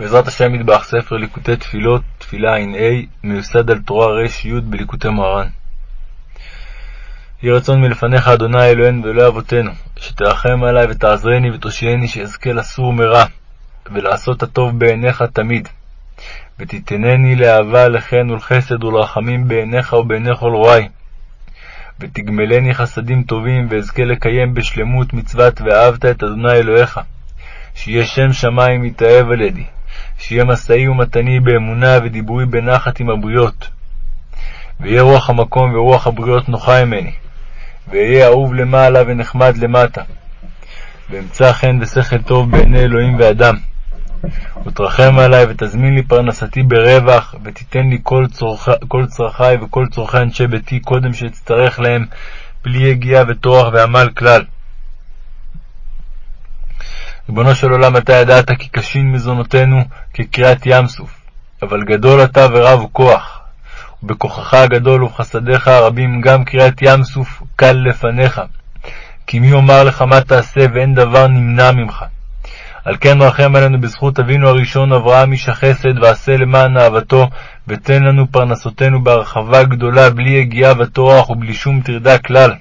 בעזרת השם מטבח ספר ליקוטי תפילות, תפילה ע"ה, מיוסד על תורה רי בליקוטי מוהר"ן. יהי רצון מלפניך, אדוני אלוהינו ואלוהי אבותינו, שתרחם עלי ותעזרני ותושייני שאזכה לסור מרע, ולעשות הטוב בעיניך תמיד. ותיתנני לאהבה לחן ולחסד ולרחמים בעיניך ובעיני כל רואי. ותגמלני חסדים טובים, ואזכה לקיים בשלמות מצוות ואהבת את אדוני אלוהיך. שיהיה שם שמים יתאהב על ידי, שיהיה משאי ומתני באמונה ודיבורי בנחת עם הבריות. ויהיה רוח המקום ורוח הבריות נוחה ממני, ואהיה אהוב למעלה ונחמד למטה. ואמצא חן ושכל טוב בעיני אלוהים ואדם. ותרחם עלי ותזמין לי פרנסתי ברווח, ותיתן לי כל, צורכ... כל צרכי וכל צורכי אנשי ביתי קודם שאצטרך להם, בלי יגיעה וטורח ועמל כלל. ריבונו של עולם, אתה ידעת כי קשים מזונותינו כקריעת ים סוף, אבל גדול אתה ורב כוח, ובכוחך הגדול ובחסדיך הרבים גם קריעת ים סוף קל לפניך. כי מי יאמר לך מה תעשה ואין דבר נמנע ממך. על כן רחם עלינו בזכות אבינו הראשון אברהם איש החסד, ועשה למען אהבתו, ותן לנו פרנסותינו בהרחבה גדולה, בלי יגיעה וטורח ובלי שום טרדה כלל.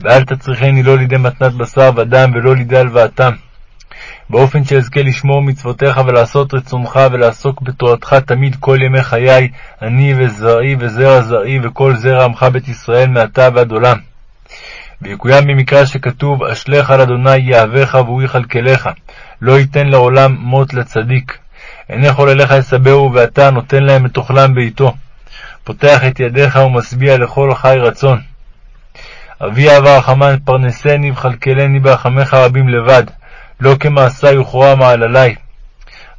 ואל תצריכני לא לידי מתנת בשר ודם, ולא לידי הלוואתם. באופן שאזכה לשמור מצוותיך ולעשות רצונך ולעסוק בתורתך תמיד כל ימי חיי, אני וזרעי וזרע זרעי וכל זרע עמך בית ישראל מעתה ועד עולם. ויקוים במקרא שכתוב, אשליך על אדוני יהבך והוא יכלכלך, לא ייתן לעולם מות לצדיק. עיני כל אליך יסבהו, ואתה נותן להם את אוכלם בעתו. פותח את ידיך ומשביע לכל חי רצון. אבי אהבה רחמן, פרנסני וכלכלני ברחמך רבים לבד. לא כמעשה יוכרע מעללי.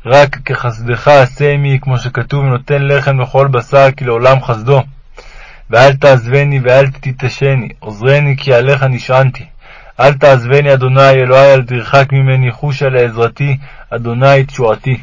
רק כחסדך עשה עמי, כמו שכתוב, נותן לחם לכל בשר, כי לעולם חסדו. ואל תעזבני ואל תתשני, עוזרני כי עליך נשענתי. אל תעזבני, אדוני, אלוהי, אל תרחק ממני, חושה לעזרתי, אדוני תשועתי.